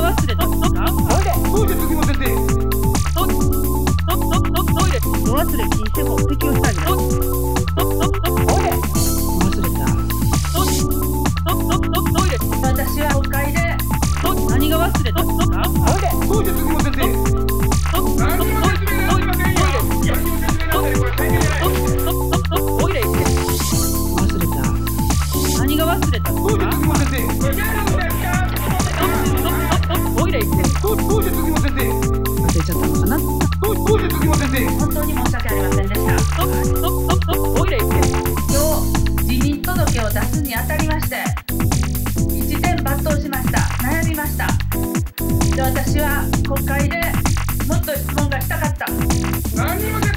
忘れたもトイレ禁止法適用したいんだ然抜刀しました。悩みました。で私は国会でもっと質問がしたかった。